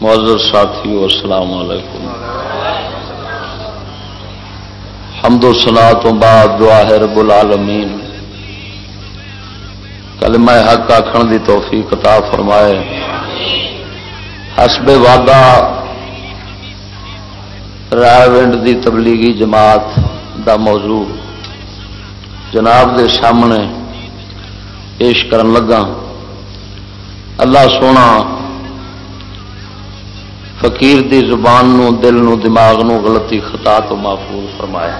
معذر ساتھی السلام علیکم۔ حمد و سنا تو بعد، دعا ہے رب العالمین۔ کلمہ حق آخر دی توفیق عطا فرمائے۔ حسب وعدہ رائے ونڈ دی تبلیغی جماعت دا موضوع جناب دے سامنے پیش کرن لگا۔ اللہ سونا فقیر دی زبان نو، دل نو، دماغ نو غلطی خطا تو محفوظ فرمایا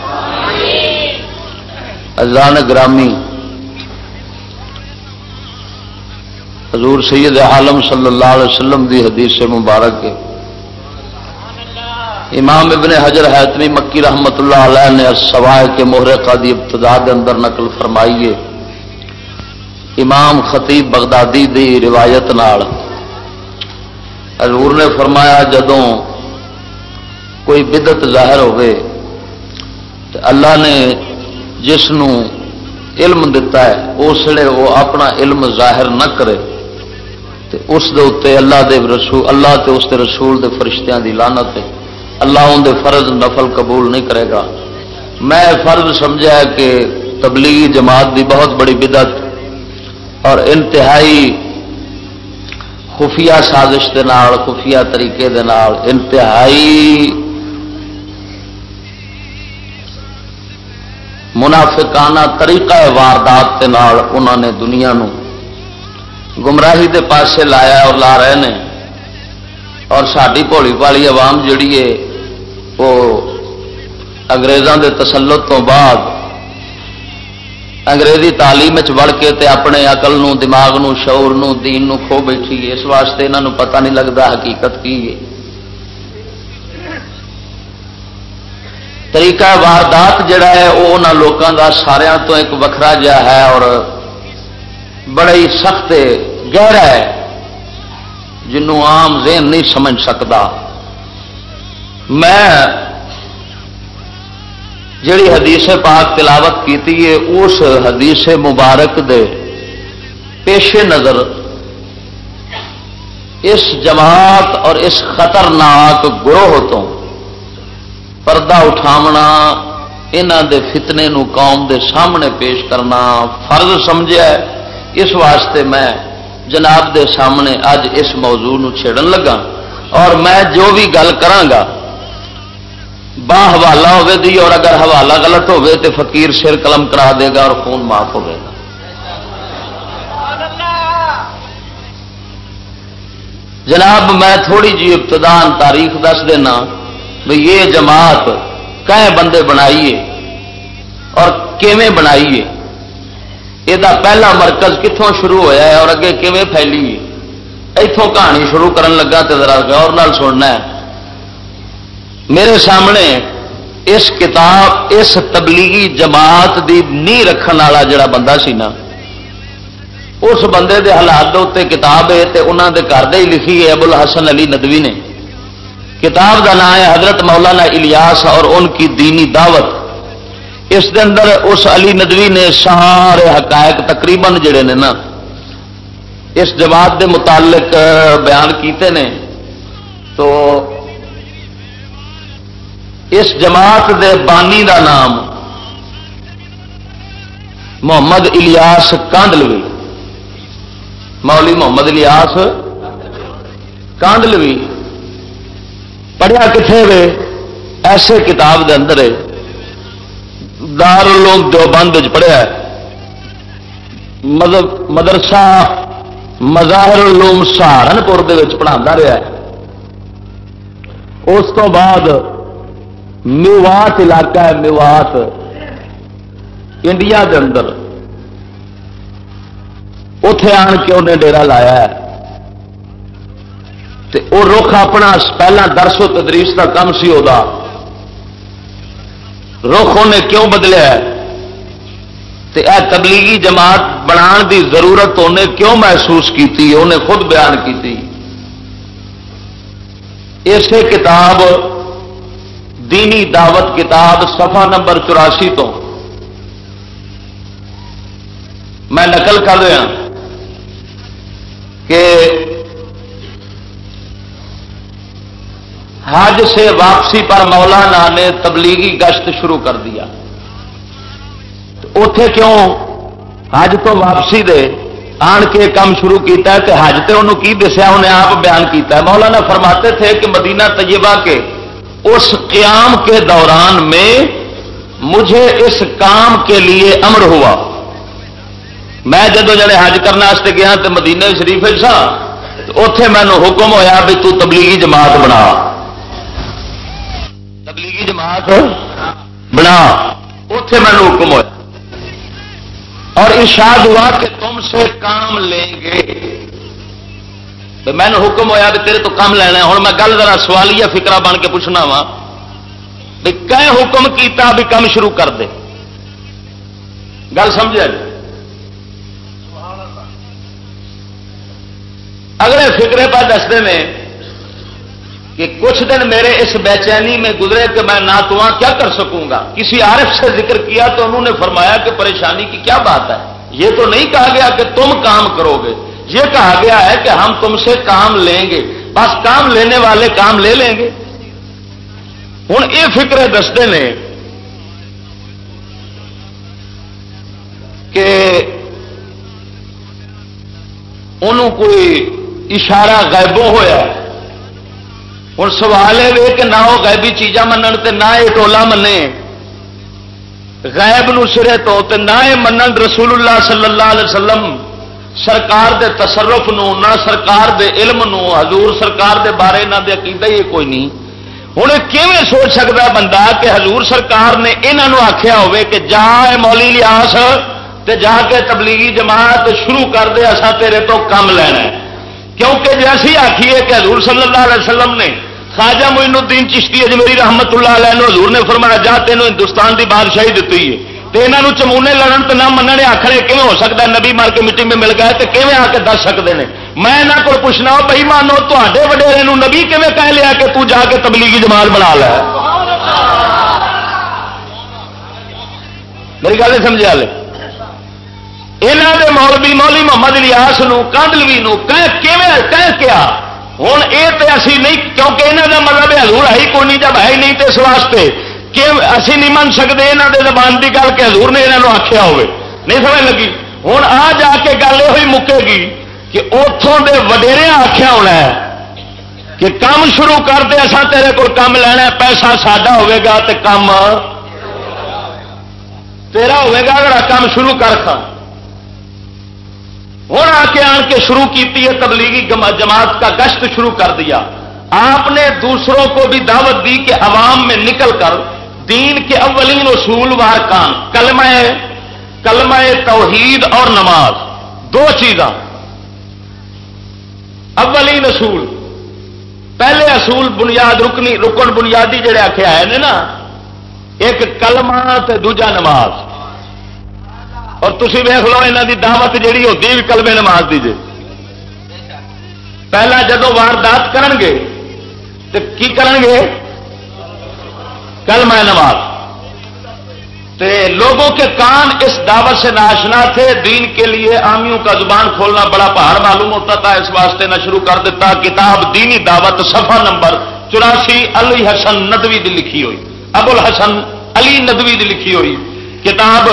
ازان گرامی۔ حضور سید عالم صلی اللہ علیہ وسلم دی حدیث مبارک ہے۔ امام ابن حجر حیتمی مکی رحمت اللہ علیہ نے سوائے کے محرقہ دی ابتدا دے اندر نقل فرمائیے امام خطیب بغدادی دی روایت نال۔ حضور نے فرمایا جدوں کوئی بدت ظاہر ہوئے تو اللہ نے جس نو علم دتا ہے، اس لیے وہ اپنا علم ظاہر نہ کرے۔ تے اس دے اتنے اللہ دے رسول، اللہ تے اس دے رسول دے فرشتیاں دی لانت ہے۔ اللہ ان دے فرض نفل قبول نہیں کرے گا۔ میں فرض سمجھا کہ تبلیغی جماعت دی بہت بڑی بدت اور انتہائی خفیہ سازش دے نال، خفیہ طریقے دے نال، انتہائی منافقانہ طریقہ واردات کے نال انہوں نے دنیا نو گمراہی دے پاسے لایا اور لا رہے ہیں اور ساری بھولی پالی عوام جڑی ہے، وہ اگریزوں دے تسلط تو بعد انگریزی تعلیم وڑ کے تے اپنے اقل نو، دماغ نو، شعور نو، دین نو کھو بیٹھی اس واسطے یہاں پتہ نہیں لگتا حقیقت کی ہے۔ طریقہ واردات جڑا ہے، وہ ان لوگوں کا سارا تو ایک وکھرا جا ہے اور بڑا ہی سخت گہرا ہے جنوں عام ذہن نہیں سمجھ سکتا میں جڑی حدیث پاک تلاوت کیتی ہے، اس حدیث مبارک دے پیش نظر اس جماعت اور اس خطرناک گروہ تو پردہ اٹھاونا انہ دے فتنے نو قوم دے سامنے پیش کرنا فرض سمجھا اس واسطے میں جناب دے سامنے اج اس موضوع نو چھڑن لگا اور میں جو بھی گل کرانگا با حوالہ ہوے دی اور اگر حوالہ غلط ہوے تو فقیر سر قلم کرا دے گا اور خون معاف ہوے گا۔ جناب، میں تھوڑی جی ابتدان تاریخ دس دینا بھئی یہ جماعت کئے بندے بنائیے اور کیویں بنائیے؟ یہ پہلا مرکز کتوں شروع ہویا ہے اور اگے کیویں پھیلی ہے اتوں کہانی شروع کرن لگا تو ذرا غور نال سننا ہے۔ میرے سامنے اس کتاب، اس تبلیغی جماعت دی نی رکھن والا جڑا بندہ سی نا، اس بندے دے حالات اتنے کتاب ہے تے انہوں دے گھر دے ہی لکھی ہے ابو الحسن علی ندوی نے۔ کتاب کا نام ہے حضرت مولانا الیاس اور ان کی دینی دعوت۔ اس دے اندر اس علی ندوی نے سارے حقائق تقریباً جڑے نے نا، اس جماعت دے متعلق بیان کیتے نے۔ تو اس جماعت دے بانی دا نام محمد الیاس کانڈلوی مولی محمد الیاس کانڈلوی پڑھیا کتنے وے؟ ایسے کتاب دے اندر دار لوگ دو بند پڑھیا مدرسہ مظاہر العلوم سہارنپور پڑھا رہا ہے۔ اس تو بعد میوات علاقہ ہے میوات انڈیا دے اندر۔ اتے آن کے انہیں ڈیرا لایا ہے۔ تے وہ رخ اپنا پہلا درس و تدریس کا کم سی وہ رخ انہیں کیوں بدلیا ہے؟ تے اے تبلیغی جماعت بنا دی ضرورت انہیں کیوں محسوس کی انہیں خود بیان کی اسی کتاب دینی دعوت کتاب صفحہ نمبر چوراسی تو میں نقل کر رہا کہ حج سے واپسی پر مولانا نے تبلیغی گشت شروع کر دیا۔ اتے کیوں حج تو واپسی دے آن کے کام شروع کیتا ہے حج تے انہوں کی دسیا انہیں آپ بیان کیتا ہے؟ مولانا فرماتے تھے کہ مدینہ طیبہ کے اس قیام کے دوران میں مجھے اس کام کے لیے امر ہوا۔ میں جدو جڑے حج کرنے گیا تو مدینہ شریف سا اتے مینو حکم ہوا بھی تو تبلیغی جماعت بنا۔ تبلیغی جماعت بنا۔ اتے مینو حکم ہوا اور ارشاد ہوا کہ تم سے کام لیں گے۔ میں نے حکم ہوا بھی تیرے تو کام لینا ہوں میں گل ذرا سوالیہ فکرا بن کے پوچھنا وا۔ بھی کہ حکم کیتا بھی کام شروع کر دے۔ گل سمجھا جی اگلے فکرے پر دستے ہیں کہ کچھ دن میرے اس بے چینی میں گزرے کہ میں نہ تو کیا کر سکوں گا؟ کسی عارف سے ذکر کیا تو انہوں نے فرمایا کہ پریشانی کی کیا بات ہے؟ یہ تو نہیں کہا گیا کہ تم کام کرو گے۔ یہ کہا گیا ہے کہ ہم تم سے کام لیں گے۔ بس کام لینے والے کام لے لیں گے۔ ہوں یہ فکر دستے نے کہ انہوں کوئی اشارہ غائبوں ہوا ہوں سوال ہے کہ نہ وہ غائبی چیزاں منن نہ یہ ٹولا منے غائب نو سرے تو نہ یہ منن رسول اللہ صلی اللہ علیہ وسلم سرکار دے تصرف نو، نہ سرکار دے علم نو، حضور سرکار دے بارے نہ دے عقیدہ یہ کوئی نہیں۔ ہوں کیون سوچ سکتا بندہ کہ حضور سرکار نے یہاں آخیا ہوے کہ جا مولی لیاس تے جا کے تبلیغی جماعت شروع کر دے اصا تیرے تو کم لینا کیونکہ جی اسی آخیے کہ حضور صلی اللہ علیہ وسلم نے خواجہ معین الدین چشتی اجمیری رحمت اللہ علیہ حضور نے فرمایا، جا تینوں ہندوستان دی بادشاہی دیتی ہے۔ تو یہاں چمونے لڑن تو نہ مننے آخر کیون ہو سکتا ہے؟ نبی مار کے مٹی میں مل گئے تو کیون آ کے دس سکتے ہیں میں یہاں کو پوچھنا بھائی مانو تے وڈیرے نبی کیون کہہ لیا کہ تو جا کے تبلیغی جمال بنا لے؟ میری گل سمجھا لے یہاں کے مولوی مولی محمد لیاس کاندلوی کہہ کیا؟ ہوں یہ تو اسی نہیں، کیونکہ یہاں کا مطلب حضور ہے ہی کون جب ہے نہیں تو اس واسطے۔ کہ اسی نہیں من سکتے یہاں کے زبان کی گل کہ حضور نے یہاں آخیا ہوے۔ نہیں سمجھ لگی؟ ہوں آ جا کے گل یہ مکے گی کہ اتوں کے وڈیرے آخیا ہونا ہے کہ کام شروع کر دے اصا تیرے کو کام لینا پیسہ ساڈا ہوے گا تو کام تیرا ہوے گا اگر کام شروع کر کھا ہوں آ کے آن کے شروع کی ہے، تبلیغی جماعت کا گشت شروع کر دیا۔ آپ نے دوسروں کو بھی دعوت دی کہ عوام میں نکل کر دین کے اولین اصول وار کان، کلمہ کلمہ توحید اور نماز، دو چیزاں۔ اولین اصول، پہلے اصول بنیاد رکنی، رکن بنیادی جڑے آخیا ہے نا، ایک کلمہ تے دوجا نماز۔ اور تھی ویخ لو یہاں کی دعوت جیڑی ہوتی ہے کلمے نماز دیجیے پہلا جدو واردات کرن گے تو کی کرن گے کلمہ نماز۔ تے لوگوں کے کان اس دعوت سے ناشنا تھے، دین کے لیے آمیوں کا زبان کھولنا بڑا پہاڑ معلوم ہوتا تھا، اس واسطے نہ شروع کر دیتا۔ کتاب دینی دعوت، صفحہ نمبر چوراسی، علی حسن ندوی دی لکھی ہوئی۔ ابو الحسن علی ندوی دی لکھی ہوئی۔ کتاب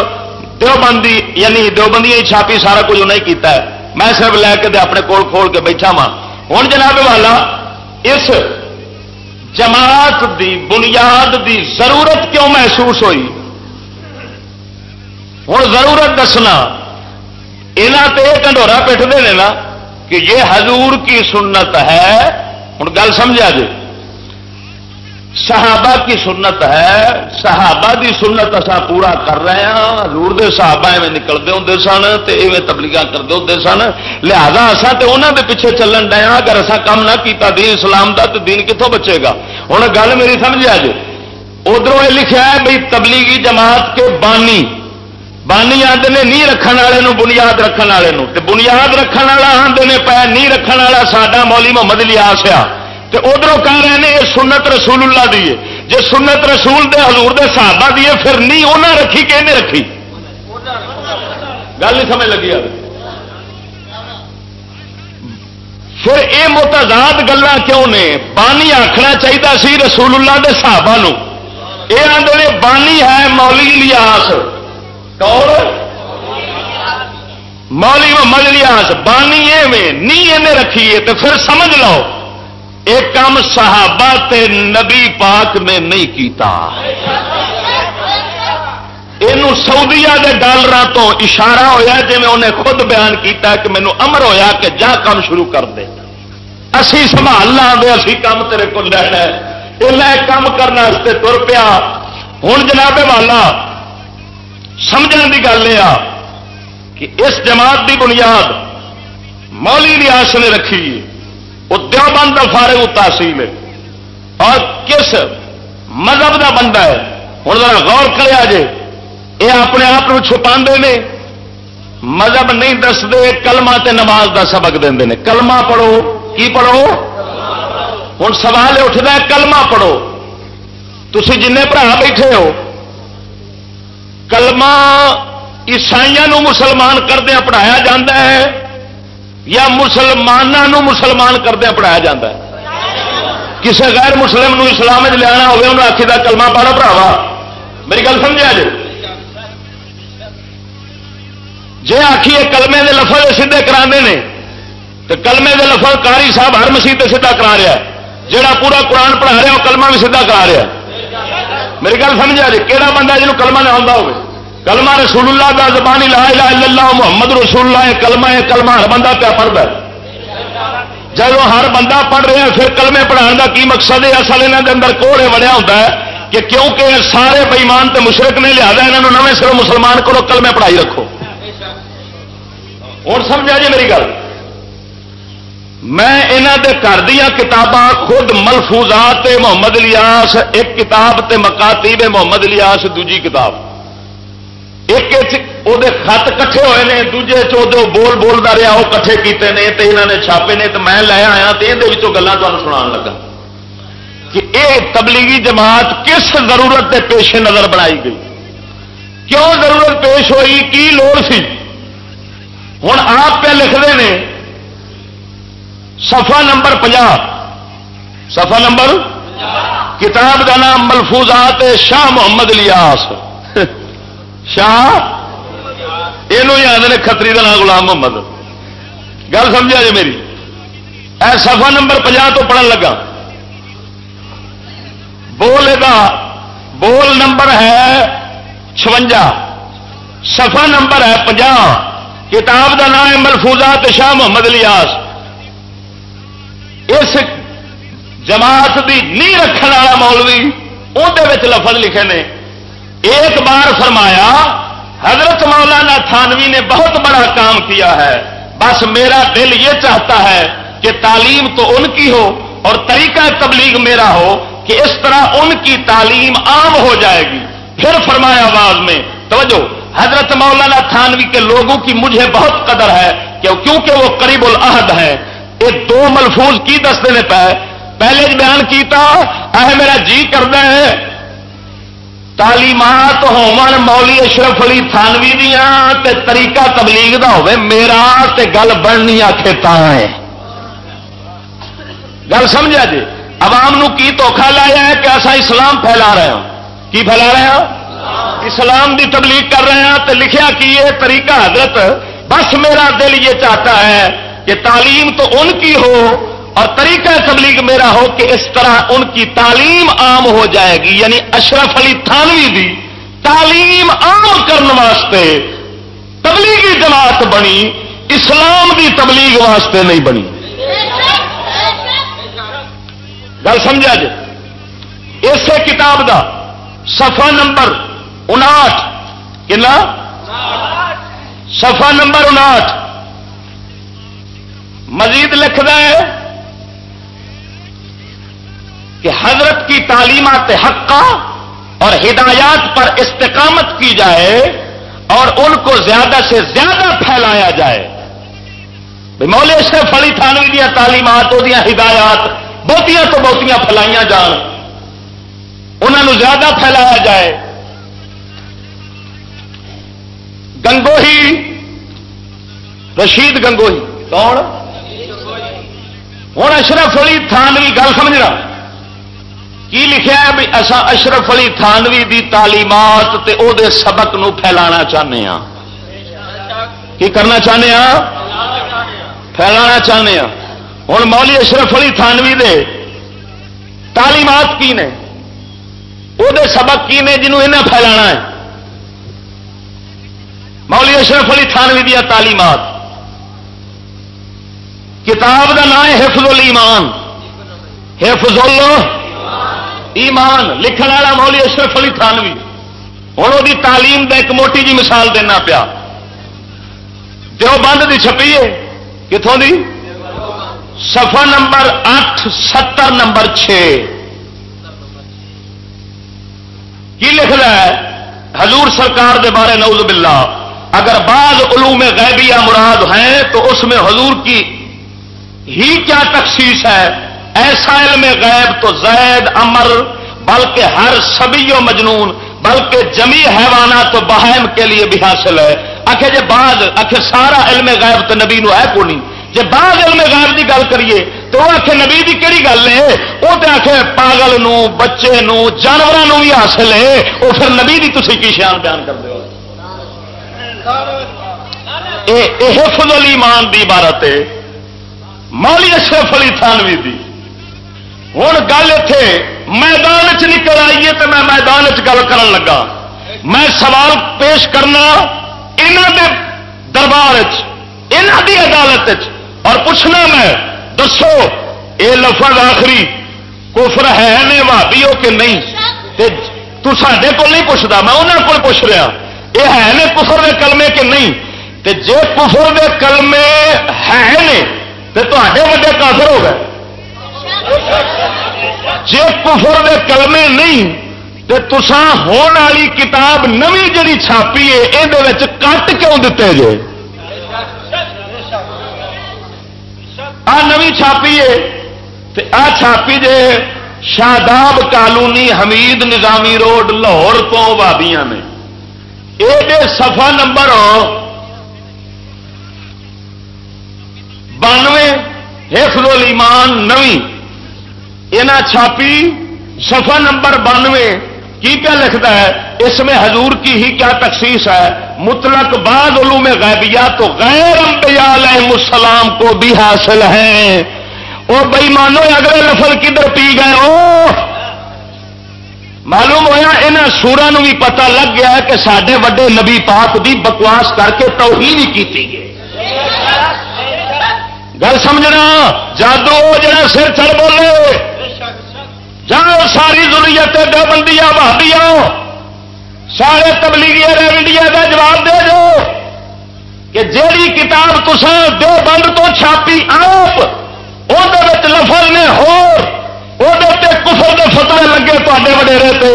دیوبندی یعنی دیوبندی چھاپی، سارا کچھ انہیں کیتا ہے۔ میں صرف لے کے اپنے کول کھول کے بیٹھا وا ہوں جناب والا، اس جماعت دی بنیاد دی ضرورت کیوں محسوس ہوئی؟ ہوں ضرورت دسنا یہاں تو یہ ڈنڈورا پیٹتے ہیں نا کہ یہ حضور کی سنت ہے۔ ہوں گل سمجھا جی؟ صحابہ کی سنت ہے، صحابہ دی سنت اصا پورا کر رہے ہیں حضور دے صحابہ ایویں نکلتے ہوں سن تو ایویں تبلیغ کرتے ہوں سن۔ لہذا اصا تو انہوں دے پیچھے چلن ڈیا ہاں۔ اگر اصا کام نہ کیتا دین اسلام دا تو دین کتوں بچے گا۔ ہوں گل میری سمجھا جی ادھر یہ لکھا ہے بھائی تبلیغی جماعت کے بانی۔ بانی آدھے نے نہیں رکھنے والے بنیاد رکھنے والے بنیاد رکھنے والا آدھے نے پہ نہیں رکھنے والا ساڈا مولی محمد لیاس آ ادھر کہہ رہے ہیں، یہ سنت رسول اللہ دی ہے۔ جی سنت رسول دے حضور دے صحابہ دی ہے، پھر نہیں انہیں رکھی کہ انہیں رکھی؟ گل نہیں سمجھ لگی پھر یہ متضاد گلا کیوں نے؟ بانی آخنا چاہیے سی رسول اللہ کے صحابہ یہ آدھے بانی ہے مولی لیاس کون؟ مولی محمد لیاس بانی ایویں، نہیں رکھی ہے تو پھر سمجھ لو۔ ایک کام صحابہ تے نبی پاک نے نہیں کیتا۔ یہ سعودیا کے ڈالر تو اشارہ ہویا جی میں انہیں خود بیان کیتا کہ مینو امر ہویا کہ جا کام شروع کر دے۔ اسی سنبھال لا دے، اسی کام تیرے کو لینا ہے۔ کام کرنے تر پیا۔ ہوں جناب والا سمجھنے کی گل یہ کہ اس جماعت کی بنیاد مولی ریاس نے رکھی۔ وہ دیوبند کا فارغ تحصیل ہے اور کس مذہب کا بندہ ہے ہوں ذرا غور کرے جے یہ اپنے آپ کو چھپا نے مذہب نہیں دستے کلما تے نماز دا سبق دے کلمہ پڑھو کی پڑھو ہوں سوال اٹھتا ہے کلمہ پڑھو تھی جن برا بیٹھے ہو کلمہ عیسائی مسلمان کردیا پڑھایا جا ہے یا مسلمانوں مسلمان کردیا پڑھایا جا ہے۔ کسی غیر مسلم نو اسلام لیا ہوگا انہوں آخی کا کلمہ پڑھو پڑھاوا۔ میری گل سمجھا جی جی آخیے کلمے کے لفظ سیدے کرا تو کلمے کے لفظ کاری صاحب ہر مسیح سیدھا کرا رہا جہا پورا قرآن پڑھا رہا وہ کلمہ بھی سیدھا کرا رہا میری گل سمجھا جی کہڑا بندہ جنوب کلمہ نہ آتا ہوگا کلمہ رسول اللہ کا زبانی لا الہ الا اللہ، محمد رسول اللہ کلمہ ہے، کلمہ ہر بندہ پیا پڑھتا ہے۔ جب ہر بندہ پڑھ رہا ہے، پھر کلمے پڑھانے کا کی مقصد ہے؟ اصل یہاں کے اندر کوڑے بنیا ہوتا ہے کہ کیونکہ سارے بئیمان تے مشرق نے لیا یہاں نویں سر مسلمان کو کلمے پڑھائی رکھو۔ ہوں سمجھا جی میری گل؟ میں یہاں کے گھر دیا کتاباں خود ملفوظات محمد لیاس ایک کتاب تے مکاتیب محمد لیاس دوجی کتاب۔ ایک خط کٹھے ہوئے ہیں دوجے چودہ بول بولتا رہا وہ کٹھے کیتے ہیں تو یہاں نے چھاپے نے تو میں لے آیا تو یہ گلیں تمہیں سنا لگا کہ یہ تبلیغی جماعت کس ضرورت کے پیش نظر بنائی گئی؟ کیوں ضرورت پیش ہوئی؟ کی لوڑ سی؟ ہوں آپ پہ لکھتے ہیں سفا نمبر پنجا سفا نمبر کتاب کا نام ملفوظات شاہ محمد لیاس شاہ یہ آدھے کتری کا نام گلام محمد۔ گل سمجھا جی میری؟ اے سفا نمبر پناہ تو پڑھن لگا۔ بول بول نمبر ہے چونجا سفا نمبر ہے پنجا کتاب کا نام ہے ملفوظات شاہ محمد لیاس اس جماعت کی نہیں رکھنے والا مولوی اندر لفظ لکھے نے۔ ایک بار فرمایا، حضرت مولانا تھانوی نے بہت بڑا کام کیا ہے۔ بس میرا دل یہ چاہتا ہے کہ تعلیم تو ان کی ہو اور طریقہ تبلیغ میرا ہو کہ اس طرح ان کی تعلیم عام ہو جائے گی۔ پھر فرمایا آواز میں، توجہ، حضرت مولانا تھانوی کے لوگوں کی مجھے بہت قدر ہے کیونکہ وہ قریب العہد ہے یہ دو ملفوظ کی دستے نے پہ، پہلے بیان کیتا اہ میرا جی کرنا ہے تعلیمات ہون مولی اشرف علی تھانوی دیا تے طریقہ تبلیغ دا ہوئے میرا تے گل بننی آخے ہے۔ گل سمجھا جی؟ عوام نو کی دھوکھا لایا ہے کہ ایسا اسلام پھیلا رہے ہوں؟ کی پھیلا رہے ہیں اسلام دی تبلیغ کر رہے ہیں تے لکھیا کی یہ طریقہ حضرت، بس میرا دل یہ چاہتا ہے کہ تعلیم تو ان کی ہو اور طریقہ تبلیغ میرا ہو کہ اس طرح ان کی تعلیم عام ہو جائے گی یعنی اشرف علی تھانوی دی تعلیم عام کرنے واسطے تبلیغی جماعت بنی، اسلام دی تبلیغ واسطے نہیں بنی۔ گل سمجھا جی؟ اسے کتاب دا سفا نمبر انٹھ کنا؟ سفا نمبر انٹھ مزید لکھتا ہے۔ کہ حضرت کی تعلیمات حقہ اور ہدایات پر استقامت کی جائے اور ان کو زیادہ سے زیادہ پھیلایا جائے۔ مولے سے فلی تھانوی دیا تعلیمات، وہ ہدایات، بہتیاں تو بہتیاں پھلائیاں جان۔ انہوں زیادہ پھیلایا جائے۔ گنگوہی، رشید گنگوہی، کون؟ ہوں، اشرف علی تھانوی، گل سمجھنا کی لکھا ہے بھی اصا اشرف علی تھانوی دی تعلیمات تے او دے سبق نو پھیلانا چاہنے ہاں؟ کی کرنا چاہنے ہاں؟ پھیلانا چاہنے ہاں۔ ہوں مولی اشرف علی تھانوی دے تعلیمات کی نے؟ وہ سبق کی نے جنہوں انہیں پھیلانا ہے؟ مولی اشرف علی تھانوی دیا تعلیمات۔ کتاب کا نام ہے حفظ الایمان۔ حفظ ایمان لکھن والا مولی اشرف علی تھانوی۔ ہوں وہ تعلیم کا ایک موٹی جی مثال دینا پیا۔ جو بند کی چھپی ہے۔ کتوں دی؟ سفا نمبر اٹھ، ستر، نمبر چھ کی لکھ رہا ہے؟ حضور سرکار دے بارے نعوذ باللہ۔ اگر بعض علوم غیبیہ مراد ہیں، تو اس میں حضور کی ہی کیا تخصیص ہے؟ ایسا علم غیب تو زید امر بلکہ ہر سبھی و مجنون، بلکہ جمی حیوانات تو بہائم کے لیے بھی حاصل ہے۔ آخر جی بعض آخر سارا علم غیب تو نبی نو ہے کو نہیں جی بعض علم غیب کی گل کریے، تو وہ نبی کی کہڑی گل ہے؟ وہ تو آخر پاگل نو، بچے نو جانوروں بھی حاصل ہے۔ وہ پھر نبی کی تھی کی شان بیان کر دو حفظ الایمان دی عبارت ہے۔ مولی اشرف علی تھانوی دی۔ ہوں گل اتے میدان چ نکل آئیے تو میں میدان چ گل کر لگا۔ میں سوال پیش کرنا یہاں دے دربار یہاں دی عدالت اور پوچھنا میں، دسو یہ لفظ آخری کوفر ہے نے بھابی ہو کہ نہیں تو سڈے کو نہیں پوچھتا میں انہوں کو پوچھ رہا۔ یہ ہے نے کفر دے کلمے کہ نہیں؟ تے جے کفر دے کلمے ہے نے، تے تو وڈے کافر ہو گئے۔ جے کفر دے کلمے نہیں، تے تسان ہونے والی کتاب نوی جڑی چھاپی ہے یہ کٹ کیوں دیتے جے؟ آ نوی چھاپی ہے آ چھاپی جے شاداب کالونی حمید نظامی روڈ لاہور تو بابیاں نے۔ یہ سفا نمبر بانوے، حفظ الایمان نوی۔ یہاں چھاپی سفا نمبر بانوے، کی کیا لکھتا ہے؟ اس میں حضور کی ہی کیا تخصیص ہے؟ مطلق بعض علوم غیبیات تو غیر انبیاء علیہ السلام کو بھی حاصل ہیں۔ اور بئی مانو، اگلے لفظ کدھر پی گئے؟ ہو معلوم ہوا یہاں سورا بھی پتا لگ گیا کہ سڈے وڈے نبی پاک دی بکواس کر کے توہین ہی کی گل سمجھنا؟ جادو، جڑا سر چل بولے۔ جاؤ ساری ضروریت دو بندیاں بہادیا سارے تبلیغی ریوڈیا کا جواب دے دو کہ جیڑی کتاب تسان دو بند تو چھاپی آپ وہ لفظ نے ہو کفر کے فتوے لگے تے وڈیرے پہ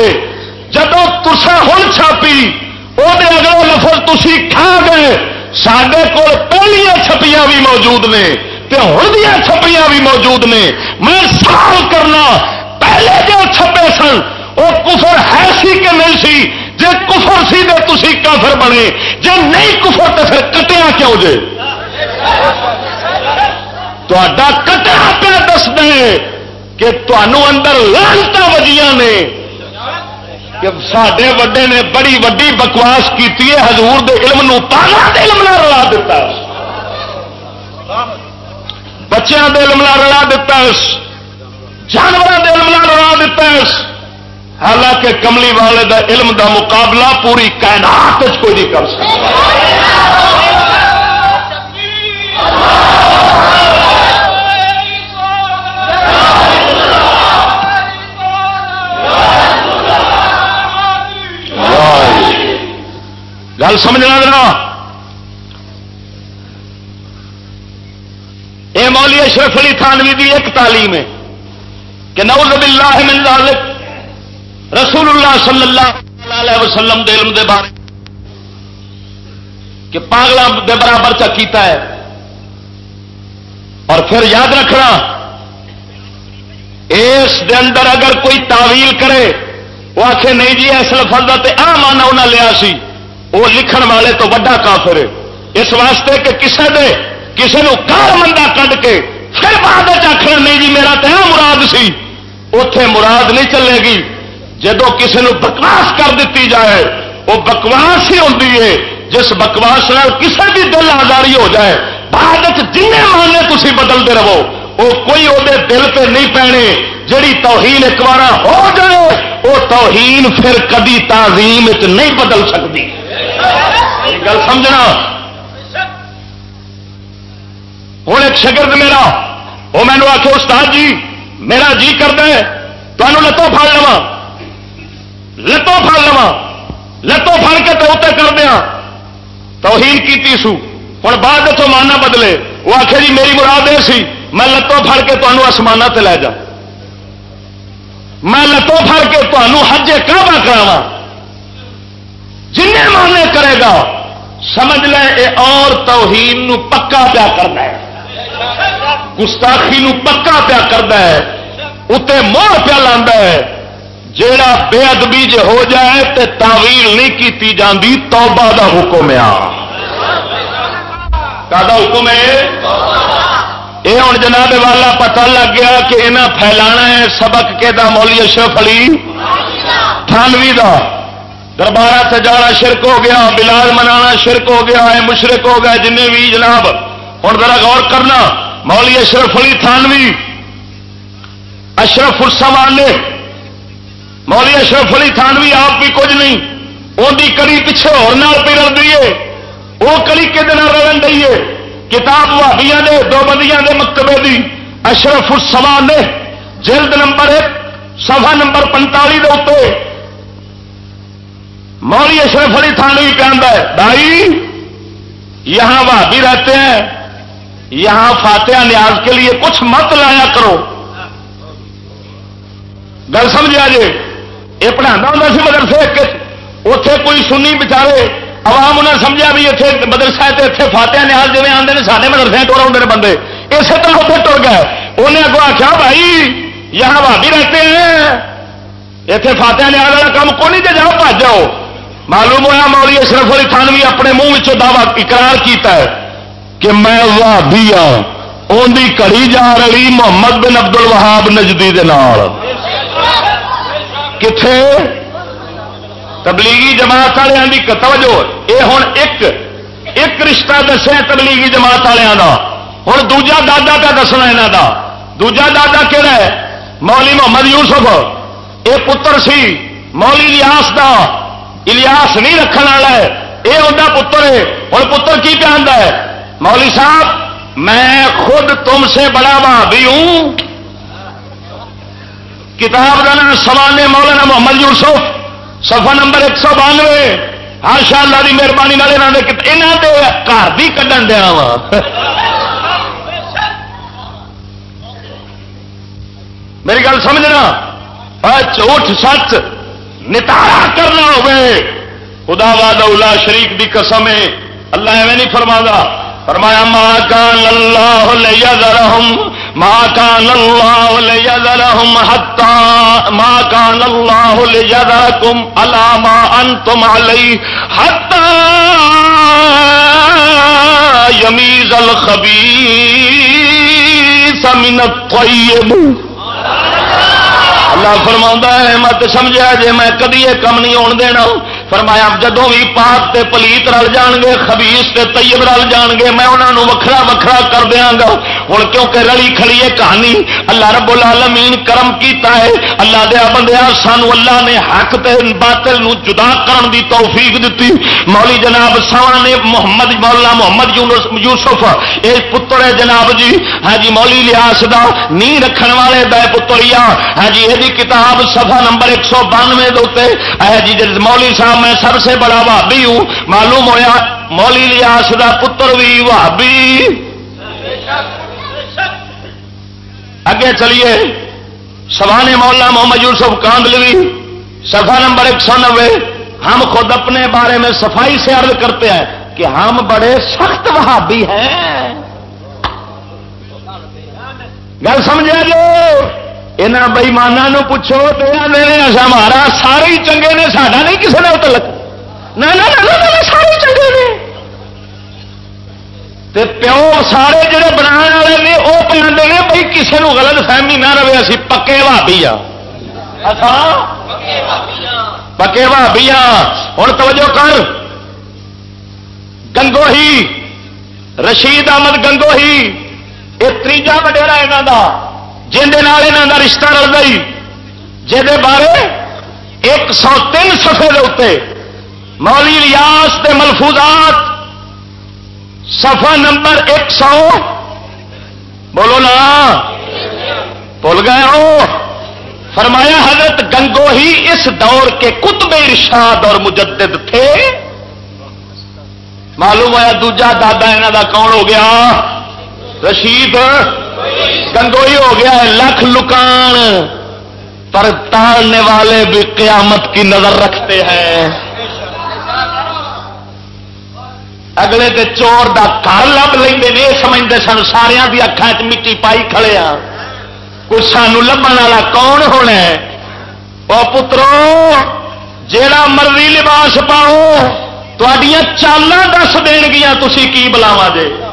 جب تسا ہوں چھاپی وہ اگلے لفظ تھی کھا گئے۔ سڈے کول پہلیا چھپیاں بھی موجود نے ہوں دیا چھپیاں بھی موجود نے۔ میں سوال کرنا پہلے جو چھپے سن، وہ کفر ہے سی کہ نہیں سی؟ جی کفر سی تو تھی کافر بنے۔ جی نہیں کفر تو پھر کٹیا کیوں جے؟ تا کٹیا پہ دس دیں کہ تمہوں اندر لانتا وجیاں نے۔ کہ سڈے وڈے نے بڑی وڈی بکواس کی ہزور دے علم نو تالا دے علم نہ رلا دیتا بچوں دے علم نہ رلا دیتا جانوروں کے علم لڑا دیتا ہے حالانکہ کملی والے دا علم دا مقابلہ پوری کائنات کوئی نہیں کر سکتا۔ گل سمجھنا دینا یہ مولی اشرف علی تھانوی دی ایک تعلیم ہے۔ کہ نعوذ باللہ من ذالک رسول اللہ صلی اللہ علیہ وسلم دے علم دے بارے کہ پاگلا دے برابر چا کیتا ہے۔ اور پھر یاد رکھنا، اس دے اندر اگر کوئی تعویل کرے، وہ آخے نہیں جی اس لفظ تے آ مانا انہیں لیا سی۔ وہ لکھن والے تو وڈا کافر ہے۔ اس واسطے کہ کسے دے، کسے نو کار مندہ کٹ کے پھر بعد آخر نہیں جی میرا تو مراد سی۔ اتے مراد نہیں چلے گی۔ جدو کسی نے بکواس کر دیتی جائے وہ بکواس ہی ہوتی ہے۔ جس بکواس کسی بھی دل آزاری ہو جائے، بعد جن مانے تھی بدلتے رہو۔ وہ کوئی وہ دل پہ نہیں پینے، جڑی توہین ایک بار ہو جائے وہ توہین پھر کبھی تعظیم نہیں بدل سکتی۔ گل سمجھنا۔ ہوں ایک شگرد میرا وہ مینو آخو استاد جی میرا جی کرتا ہے تمہوں لتوں پڑ لوا لتوں پڑ لوا لتوں پڑ کے تو اتنے کر دیا۔ توہین کی سو۔ ہوں بعد تو ماننا بدلے۔ وہ آخر جی میری مراد یہ سی، میں لتوں پڑ کے تمہوں آسمان سے لے جا میں لتوں پڑ کے تمہوں حجے کعبہ کراوا جن ماننے کرے گا، سمجھ لے یہ اور توہین نو پکا پیا کرنا ہے۔ گستاخی نو پکا پیا کرتا ہے اتنے موہ پیا لا ہے۔ جیڑا بے ادبی جے ہو جائے تے تعویل نہیں کی جاندی، توبہ دا حکم آ حکم ہے؟ یہ ہوں جناب والا پتہ لگ گیا کہ انہیں پھیلانا ہے سبق کے دا مولی اشرف علی؟ تھانوی دا۔ دربارہ سے جانا شرک ہو گیا، بلال منانا شرک ہو گیا ہے مشرق ہو گیا جن بھی جناب ہوں ذرا غور کرنا مولی اشرف علی تھانوی، اشرف السمان نے مولی اشرف علی تھانوی آپ بھی کچھ نہیں، ان کی کڑی پیچھے اور پہ رل دیے وہ کڑی کہ رن دئیے کتاب وابیا نے دو بندیاں دے مکتبے دی، اشرف السمان نے، جلد نمبر ایک سفا نمبر پنتالی دے اتنے مولی اشرف علی تھانوی پہ ہے، بھائی، یہاں بھابی رہتے ہیں یہاں فاتحہ نیاز کے لیے کچھ مت لایا کرو۔ گل سمجھا جی؟ یہ پڑھا ہوں سی مدرسے اتے کوئی سنی بچارے عوام انہیں سمجھا بھی اتنے مدرسہ اتنے فاتحہ نیاز جی آتے ہیں سارے مدرسے ٹور آتے ہیں بندے۔ اسی طرح اتنے ٹر گئے انہیں اگو آخیا بھائی، یہاں بھابی رہتے ہیں۔ اتنے فاتحہ نیاز والا کام کو نہیں جاؤ بھاج جاؤ معلوم ہوا مولی اشرف علی تھانوی اپنے منہ دعوی اقرار کیتا ہے۔ کہ میں وہابی ہاں۔ ان کی کڑی جا رہی محمد بن ابد الوہاب نجدی کتنے تبلیغی جماعت والوں کی توجہ یہ ہوں ایک ایک رشتہ دسیا تبلیغی جماعت والوں کا ہوں دوجا دادا کا دسنا یہاں کا دوجا دادا کہڑا ہے؟ مولی محمد یوسف۔ یہ پتر سی، مولی لیاس کا الیاس نہیں رکھنے والا ہے۔ یہ انہیں پتر ہے۔ اور پتر کی پہنتا ہے؟ مولی صاحب، میں خود تم سے بڑا بھابی ہوں۔ کتاب کا نام سوانے مولانا محمد یوسف سفا نمبر ایک سو بانوے۔ ہر شاء اللہ کی مہربانی یہاں کے گھر بھی کھن دیا وا۔ میری گل سمجھنا؟ جھوٹ سچ نتارا کرنا ہوئے خدا واد اللہ شریف دی قسم ہے۔ اللہ ایویں نہیں فرما فرمایا ماں کان اللہ لیذرہم، ما کان اللہ لیذرہم حتا ما کان اللہ لیذرکم علی ما انتم علی حتا یمیز الخبیث من الطیب. اللہ فرما ہے مت سمجھا جی میں کدی یہ کم نہیں آن دینا۔ فرمایا جدو بھی پاک تے پلیت رل جان گے خبیس تے طیب رل جان گے میں انہوں نے وکھرا وکھرا کر دیا گا۔ ہوں کیونکہ رلی کھڑی ہے کہانی، اللہ رب العالمین کرم کیتا ہے، اللہ دیا بندیا سانو اللہ نے حق تے باطل نو جدا کرن دی توفیق دیتی مولی جناب سوا نے محمد مولا محمد یوسف یہ پتر ہے جناب جی ہاں جی مولی لیاس دا نی رکھن والے دے پتریا۔ ہاں جی یہ کتاب سفا نمبر ایک سو بانوے دے ہاں جی مولی صاحب میں سب سے بڑا بھابی ہوں۔ معلوم ہوا مولی لیاس کا پتر بھی بھابی اگے چلیے، سوانے مولا محمد یوسف کاندلوی سفا نمبر ایک سو نبے ہم خود اپنے بارے میں صفائی سے عرض کرتے ہیں کہ ہم بڑے سخت وہابی ہیں۔ گل سمجھا جو یہاں بئیمانوں پوچھو تو ہمارا سارے ہی چنگے نے ساڈا نہیں کسی نے تلک سارے چنگے نے تے پیو سارے جڑے بنا والے نے وہ پہنتے ہیں بھائی کسی نے غلط فہمی نہ رہے اسی پکے بھابی ہاں پکے بھابی ہاں ہوں توجہ کر گنگو ہی رشید احمد گنگو ہی یہ تیجا وڈیرا یہاں کا جہاں کا رشتہ رل گئی جہد بارے ایک سو تین سفے اتنے مولی ریاض کے ملفوظات سفا نمبر ایک سو، بولو نا بول گئے ہو؟ فرمایا حضرت گنگو ہی اس دور کے کتب ارشاد اور مجدد تھے۔ معلوم ہوا دوجا دادا یہاں کا کون ہو گیا؟ رشید۔ گنگوئی ہو گیا ہے، لکھ لکان، پر تالنے والے بھی قیامت کی نظر رکھتے ہیں۔ اگلے تے چور دا گھر لب لیں یہ سمجھتے سن سارا بھی اکھان چ مٹی پائی کھڑے ہاں۔ آ کوئی سانو لبن والا کون ہونا ہے؟ وہ پترو، جیڑا مرضی لباس پاؤ چالاں دس دین گیا تھی کی بلاوا دے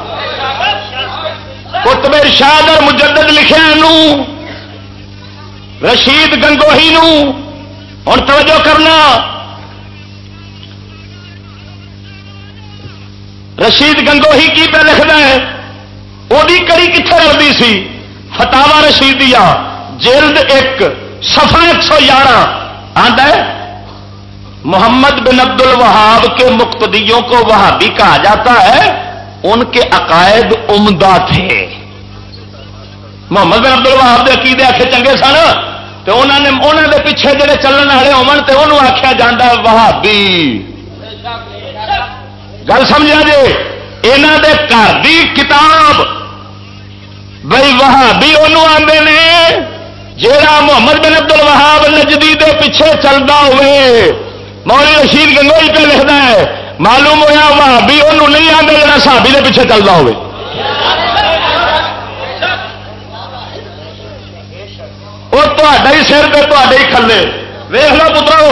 کتب ارشاد اور مجدد لکھا رشید گنگوہی ہوں توجہ کرنا۔ رشید گنگوہی کی پہ لکھنا ہے وہی کڑی کتنے لگتی سی؟ فتاوا رشیدیا جلد ایک سفا ایک سو گیارہ آتا ہے، محمد بن عبد الوہاب کے مقتدیوں کو وہابی کہا جاتا ہے۔ ان کے عقائد عمدہ تھے۔ محمد بن ابد الوہاب کے عقیدے آخے چنگے سن تو انہوں نے انہوں پیچھے جڑے چلن والے انہوں آخیا جا وہابی۔ گل سمجھا جی؟ یہاں دے گھر کی کتاب۔ بھائی وہابی انہوں آتے نے جا محمد بن ابد الوہاب نجدی دے پیچھے چلتا ہوئے۔ مولی رشید گنگوئی پہ لکھتا ہے معلوم ہوا وہابی انہوں نہیں آتے جا سابی کے پیچھے چلتا ہوئے۔ وہ ہی سر پہ تے ہی کھلے۔ ویخ لو پترو،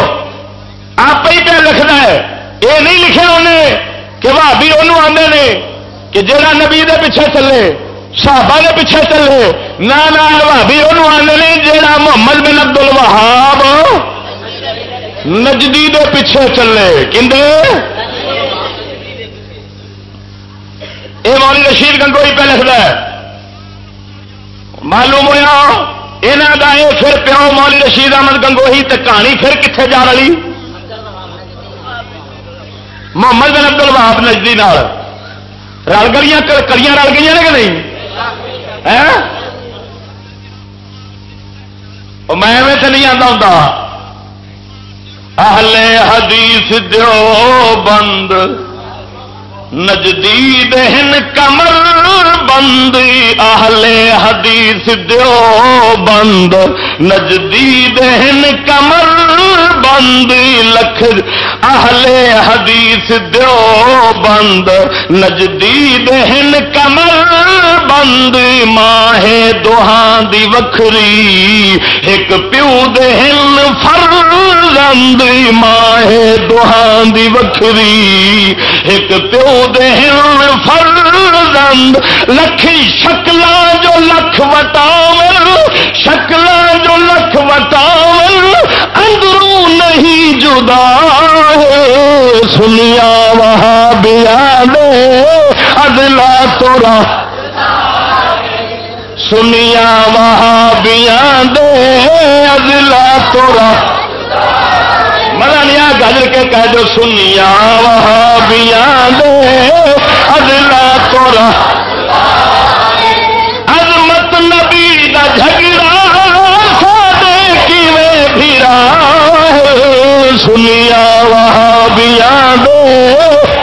آپ ہی پہ لکھنا ہے۔ یہ نہیں لکھا انہیں کہ بھابی وہ آتے نے کہ جہاں نبی دے پیچھے چلے، صحابہ دے پیچھے چلے، نہ بھابی وہ آتے جہاں محمد بن ابد الوہاب نجدی دے پیچھے چلے۔ کھے یہ مولی رشید گنگوئی پہ لکھتا ہے معلوم ہوا یہاں کا یہ پھر پیو مولی رشید احمد گنگوہی تے کہانی پھر کتنے جا رہی؟ محمد بن ابد الوہاب نجدی رل گلیاں کڑیاں رل گئی کہ نہیں؟ میں تو نہیں آتا ہوں اہل حدیث دیو بند۔ نجدی دہن کمر بند، اہل حدیث دیو بند۔ نجدی دہن کمر بند، لکھ اہل حدیث دیو بند۔ نجدی دہن کمر بند، ماہ دوہان دی وکھری۔ ایک پیو دہن فرزند، ماہ دوہان دی وکھری۔ ایک پیو فرزند لکھی شکل جو لکھ وٹاور شکل جو لکھ وٹاور اندروں نہیں جدا ہے۔ سنیا وہاں بیا دے ادلا توڑا سنیا وہاں بیا دے ادلا توڑا مزہ لیا آ گجر کے کہہ دو سنیا وہاں بیا دے ادلا تو عظمت نبی دا جھگڑا سادے کی میں پھرا سنیا وہاں بیا دے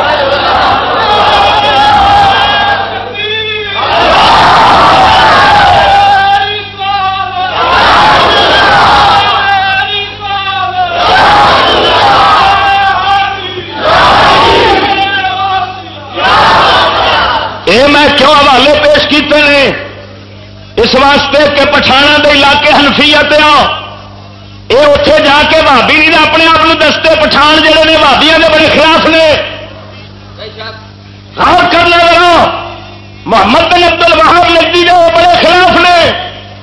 کیوں حوالے پیش کیتے ہیں اس واسطے کہ پٹھانا دے علاقے ہنفیت آ یہ اتے جا کے بھابی نہیں اپنے آپ دستے پٹھان جڑے نے بھابیا کے بڑے خلاف نے۔ اور کرنا لگا محمد بن عبد الوہاب نقدی جو بڑے خلاف نے۔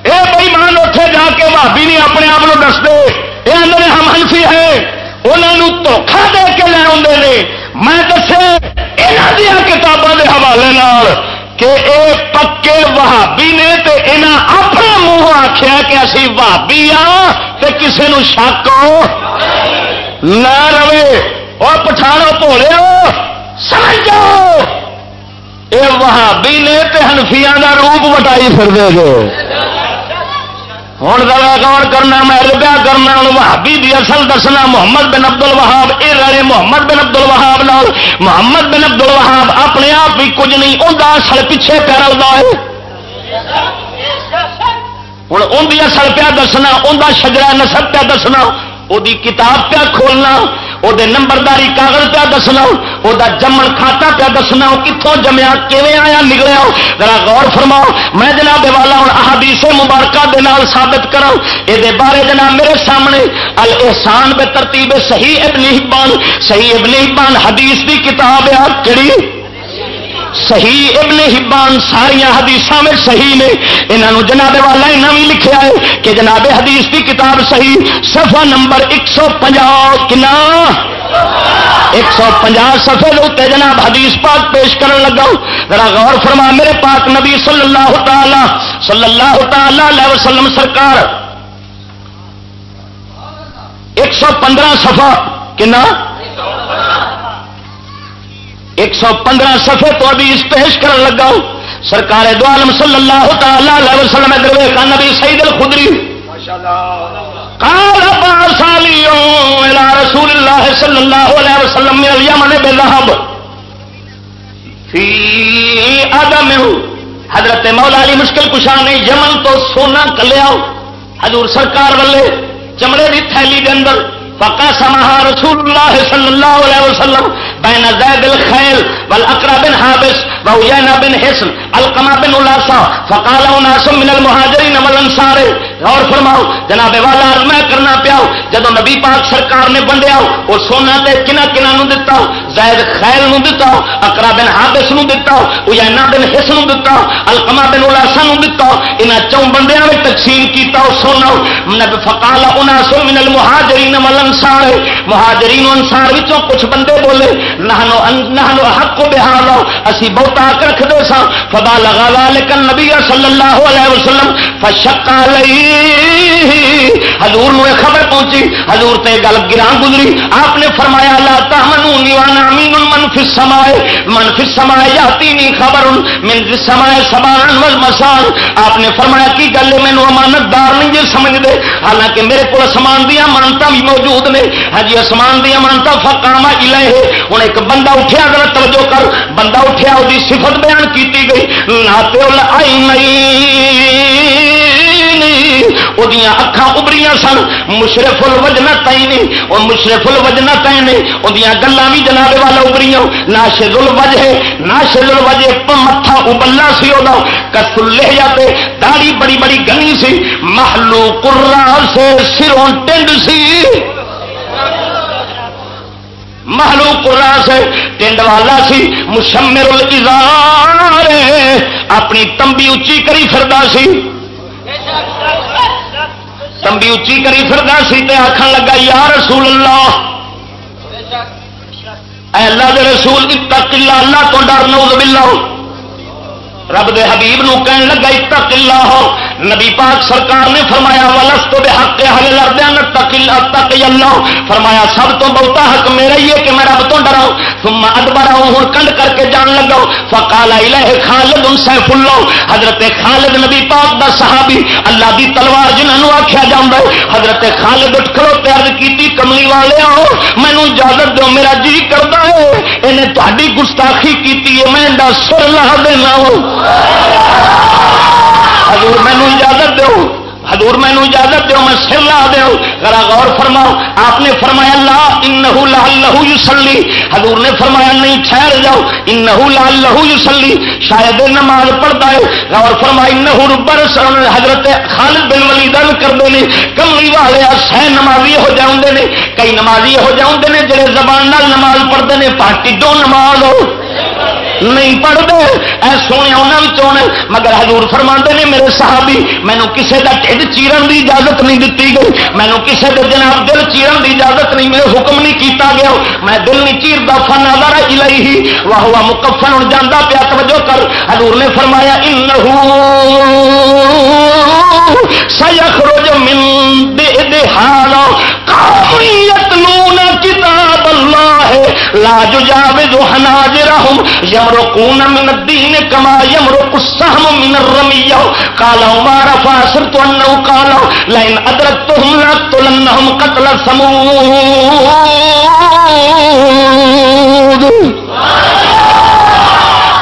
یہ بھائی مان اتنے جا کے بھابی نہیں اپنے آپ کو دستے۔ یہ اندر ہم ہنسی ہے انہوں دھوکھا دے کے لے آتے ہیں میں دسے یہاں دیا کتابوں کے حوالے کہ اے پکے وہابی نے تے انہاں اپنے منہ آخیا کہ اسی وہابی ہاں تے کسے نو شک ہو؟ نہ رہے۔ اور پٹھانو بھولے ہو سمجھو اے وہابی نے تے ہنفیاں دا روپ وٹائی پھر دے گے ہوں دلا غور کرنا میں رپیا کرنا ہوں وہابی دی اصل دسنا محمد بن ابدل وہاب یہ رلے محمد بن ابدل وہاب نال۔ محمد بن ابدل وہاب اپنے آپ بھی کچھ نہیں اندر اصل پیچھے پہ رلتا ہے۔ ہوں ان اصل پیا دسنا انہیں شجرا نسب پیا دسنا وہ کتاب پیا کھولنا۔ وہ نمبرداری کاغذ پیا دسنا وہ جمن کھاتا پیا دسنا کتوں جمیا کیون آیا نکلیا ذرا غور فرماؤ میں جناب والا ہوں احادیث مبارکہ دے نال ثابت کرا یہ بارے جناب میرے سامنے الاحسان بے ترتیب صحیح ابن حبان صحیح ابن حبان حدیث دی کتاب ہے کہڑی صحیح ابن حبان ساریا حدیث میں صحیح نے۔ یہاں جناب والا یہاں بھی لکھا ہے کہ جناب حدیث کی کتاب صحیح سفا نمبر ایک سو پناہ کنا؟ ایک سو پناہ سفے جناب حدیث پاک پیش کرنے لگا۔ ذرا غور فرما، میرے پاک نبی صلی اللہ تعالی، صلی اللہ تعالی علیہ وسلم سرکار، ایک سو پندرہ سفا کنا؟ ایک سو پندرہ سفے تو ابھی اس پیش کر لگا ہوں۔ سرکار دو عالم صلی اللہ تعالی علیہ وسلم دروے کا نبی سعید الخدری۔ قال باسالیوں رسول اللہ صلی اللہ علیہ وسلم الیمن بذهب فی آدم حضرت مولا علی مشکل کشا نے یمن تو سونا کلیا۔ حضور سرکار والے چمڑے کی تھیلی کے اندر فقا سماہ رسول اللہ صلی اللہ علیہ وسلم بین زید الخیل والاقرا بن حابس وعینا بن حسن القما بن الاسا فقال اناس من المهاجرین والانصار، غور فرماؤ، جناب والا عرض میں کرنا پیا جدو نبی پاک سرکار نے بنڈیا وہ سونا تے کنا کنا نو دتا زید خیل نو دتا اقرا بن حابس نو دتا عینا بن حسن نو دتا القما بن الاسا نو دتا انہاں چوں بندیاں وچ تقسیم کیتا او سونا نبی فقال اناس من المهاجرین والانصار انسار مہاجرین انسار وچوں کچھ بندے بولے نہنو نہنو حق کو بہار اسی بہت حق رکھ دے سا۔ فبا لگا ذلك النبي صلی اللہ علیہ وسلم فشق علیہ حضور نو خبر پہنچی۔ حضور تے گل گران گزری۔ آپ نے فرمایا، لا تامنونی وانا امین من فی السماء۔ من فی السماء یاتینی خبر من فی السماء سبان والمسان آپ نے فرمایا، کی گل مینوں امانت دار نہیں جے سمجھ دے حالانکہ میرے کو اسمان دی امانتاں بھی موجود نے۔ ہاں جی آسمان دیا مانتا فکاما الہ ہوں ایک بندہ اٹھیا اگر توجہ کر۔ بندہ اٹھیا وہ صفت بیان کی گئی، نہ پیول آئی نہیں اکھان ابری سن، مشرف الوجنا تئی نہیں وہ مشرف الوجنا تئی نے وہ گلان بھی جناب والا ابری نہ شل وجہ نہ شل وجہ متھا ابلا سی وہ کسلے جاتے داڑی بڑی بڑی گنی سی۔ محلو کرا سے سروں ٹنڈ سی۔ محلو پورا سے ٹنڈ والا سی، مشمر الزار اپنی تمبی اچھی کری فردا سی۔ تمبی اچھی کری فردا سی تے آخر لگا، یا رسول اللہ، اے اللہ دے رسول، اتق اللہ اللہ تو ڈر نوز باللہ۔ رب دے حبیب نو کہن لگا، اتق اللہ نبی پاک سرکار نے فرمایا ولس تو بے حق حل لردیاں تقل اتقی اللہ فرمایا، سب تو بہتا حق میرا ہی ہے کہ میں رب تو ڈراؤں۔ ثم ادبراؤں ہوں کنڈ کر کے جان لگاؤ فقال الہ خالد سیف اللہ حضرت خالد نبی پاک دا صحابی، اللہ دی تلوار جنہوں آخیا جاؤں حضرت خالد اٹھ کرو پیار کی کملی والے آؤ مینو اجازت دو، میرا جی کرتا ہے۔ انہیں تاری گستاخی کی میں سر لا دینا ہوں۔ حضور مینو اجازت دو۔ حضور مینو اجازت دو، میں سر لا دو۔ ذرا غور فرماؤ۔ آپ نے فرمایا، لا، انہو لا اللہ یسلی حضور نے فرمایا، نہیں، ٹھہر جاؤ۔ انہو لا اللہ یسلی شاید نماز پڑھتا ہے۔ غور فرمایا انہو ربر حضرت خالد بن ولید ال کرتے ہیں۔ کملی والے سہ نمازی ہو جاؤں نے کئی نمازی ہو جاؤں نے جڑے زبان نال نماز پڑھتے ہیں۔ پارٹی دو نماز ہو۔ نہیں پڑھتے۔ اے سونے انہوں مگر حضور فرما نے میرے صحابی مینو کسے کا ٹھڈ چیرن کی اجازت نہیں دیتی گئی۔ مینو کسی کے جناب دل چیرن کی اجازت نہیں میرے حکم نہیں کیتا گیا۔ میں دل نہیں چیرتا فن آدھا ہی ہی واہ ہوا مکفن ہوں جانا پیا، توجہ کر۔ حضور نے فرمایا ان لا جاوز حناجرهم. يمرقون من الدين كما يمرق السهم من الرمیہ قال عمر فاسرت انہو قال، لئن ادرکتہم لقتلنہم قتل سمود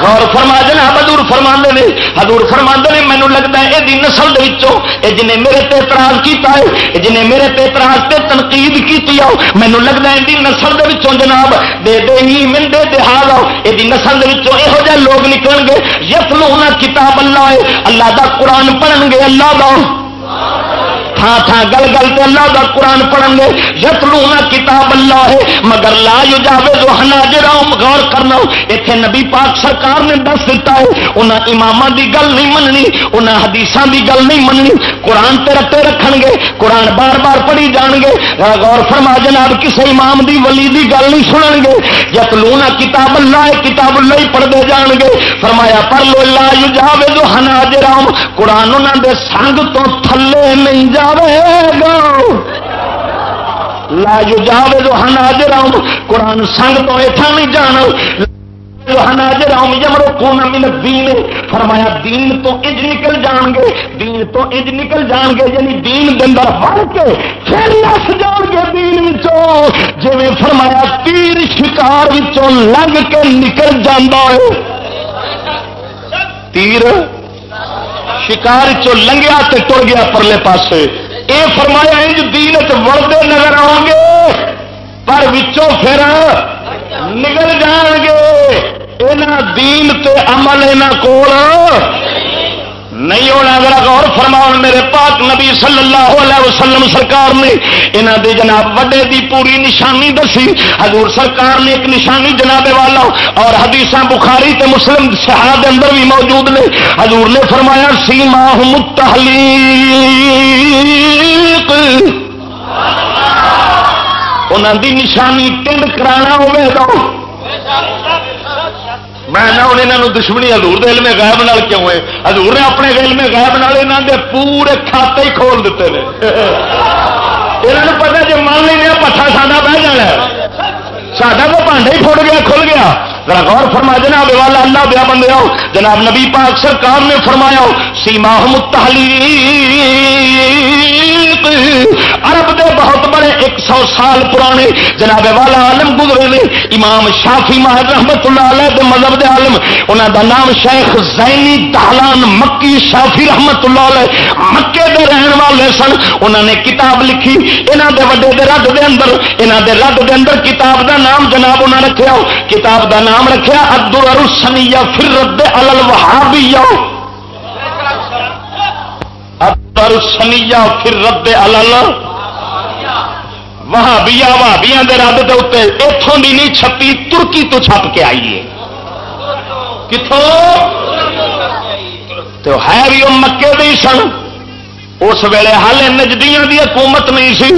غور فرما جناب، حضور فرما نے، حضور فرما نے مینو لگتا ہے یہ نسل جن میرے تے اعتراض کیتا ہے جنہیں میرے تے اعتراض تے تنقید کی آؤ مینو لگتا ہے یہ نسل جناب، دے دے ہی من دے دہاد آؤ یہ نسل یہو جہ لوگ نکل گے یس لوگ کتاب اللہ ہے، اللہ دا قرآن پڑھن گے اللہ دا تھان تھان گل گل تے اللہ دا قرآن پڑھن گے۔ یتلونا کتاب اللہ ہے، مگر لا یو جاوے جو ہنا جڑا غور کرنا ایتھے نبی پاک سرکار نے دس دیتا ہے، انہاں اماماں دی گل نہیں مننی، انہاں حدیثاں دی گل نہیں مننی۔ قرآن تے رٹے رکھن گے، قرآن بار بار پڑھی جان گے۔ غور فرما جناب، کسے امام دی ولی دی گل نہیں سنن گے۔ یتلونا کتاب اللہ ہے، کتاب اللہ ہی پڑھتے جان گے۔ فرمایا پر لو، لا یو جاوے جو ہنا جڑا قرآن انہاں دے سنگ تو تھلے نہیں جا جاوے گا لا جو جاوے جو حناجر آؤں قرآن سنگ تو ایتھا نہیں جانا۔ حناجر آؤں جمرو کون من دین۔ فرمایا، دین تو اج نکل جان گے، دین تو اج نکل جان گے یعنی دین دندر ہر کے پھر نس جان گے دین جی فرمایا، تیر شکار وچوں لنگ کے نکل جانا ہے۔ تیر شکار چو لنگیا تے ٹر گیا پرلے پاسے۔ یہ فرمایا انج دین وڑتے نظر آؤ گے پر وچوں پھر نکل جان گے یہاں دین تے عمل یہاں کول نہیں ہونا اگر غور فرماؤ، میرے پاک نبی صلی اللہ علیہ وسلم سرکار نے یہاں دے جناب وڈے دی پوری نشانی دسی۔ حضور سرکار نے ایک نشانی جناب والا اور حدیث بخاری تے مسلم شہاد اندر بھی موجود نے۔ حضور نے فرمایا سیما متحلی انہوں دی نشانی ٹنڈ کرانا ہوئے تو میں نہ یہاں دشمنی ہزور دل میں غائب نال کیوں ہے؟ ہزور نے اپنے دل میں غائب نال یہاں دے پورے کھاتے ہی کھول دیتے ہیں یہاں پتا جی مان لینا پٹھا ساڈا بہ جانا ساڈا تو بانڈا ہی فٹ گیا، کھل گیا۔ ذرا غور فرما جناب والا اللہ دیا بندے آؤ۔ جناب نبی پاک سرکار نے فرمایا سیما متحلی عرب دے بہت بڑے، ایک سو سال پرانے جناب والا عالم گزرے نے۔ امام شافی ماہر رحمت اللہ علیہ دے مذہب دے عالم انہوں دا نام شیخ زینی دہلان مکی شافی رحمت اللہ علیہ۔ مکے دے رہن والے سن انہوں نے کتاب لکھی۔ انہوں دے وڈے دے رد دے اندر انہوں دے رد دے اندر کتاب دا نام جناب انہوں نے رکھا کتاب دا نام نام رکھا ادر ارسنیا پھر رد الل وہابی ادر سنیا پھر رد الل وہابیا وہابیا کے رد کے اتنے اتوں بھی نہیں چھپی، ترکی تو چھپ کے آئیے کتوں تو ہے بھی وہ مکے بھی سن؟ اس ویلے ہال نجدیاں دی حکومت نہیں سی۔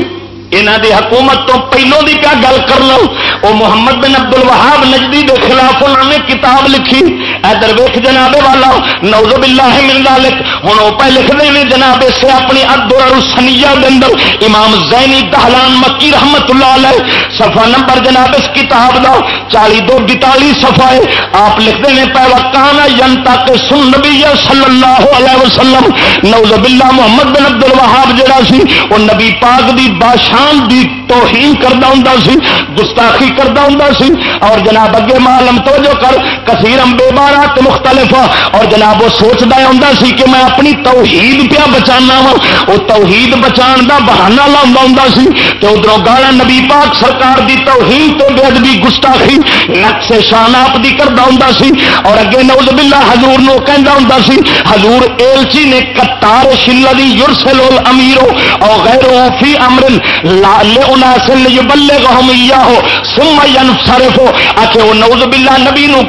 یہاں دی حکومت تو پہلوں دی کیا گل کر لو؟ وہ محمد بن ابد الوہاب نجدی کے خلاف انہوں نے کتاب لکھی۔ ادھر ویخ جناب والا نوز باللہ من ذالک۔ ہوں وہ پہ لکھتے ہیں جناب سے اپنی ادر سنیا اندر امام زینی دہلان مکی رحمت اللہ علیہ صفحہ نمبر جناب، اس کتاب دا چالی دو بتالی صفحہ ہے۔ آپ لکھتے ہیں پہ وکانا ینتا کے سن نبی صلی اللہ علیہ وسلم۔ نوز باللہ محمد بن ابد الوہاب جڑا سی، وہ نبی پاک دی بادشاہ شان دی توہین کرتا ہوں سی، گستاخی کرتا ہوں سی، اور جناب اگے معلوم توجہ کر کثیر بے بارات مختلف ہاں، اور جناب وہ سوچتا ہوں سی کہ میں اپنی توحید پیا بچانا وا وہ توحید بچان دا بہانہ لاؤں ہوں سی تو ادھر گالا نبی پاک سرکار دی توحید تو بے ادبی گستاخی نقش شان آپ دی کرتا ہوں سی، اور اگے نوز باللہ حضور نو کہندا ہوں سی، حضور ایلچی نے کتار شلدی یرسل امیرو اور غیر فی امر نبی نو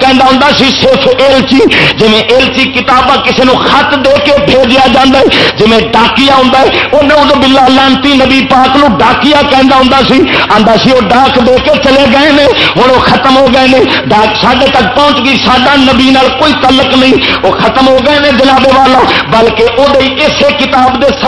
سی صرف ایلچی ایلچی کتاباں نو خط دے کے بھیجا جا جی ڈاکیا ہوں وہ نوز بلا لانتی نبی پاک نو ڈاکیا کہہ ہوں سی آتا سی وہ ڈاک دے کے چلے گئے نے ہوں وہ ختم ہو گئے نے، ڈاک سڈے تک پہنچ گئی سڈا نبی نال کوئی تعلق نہیں، وہ ختم ہو گئے نے جناب والا، بلکہ وہ اسے کتاب دے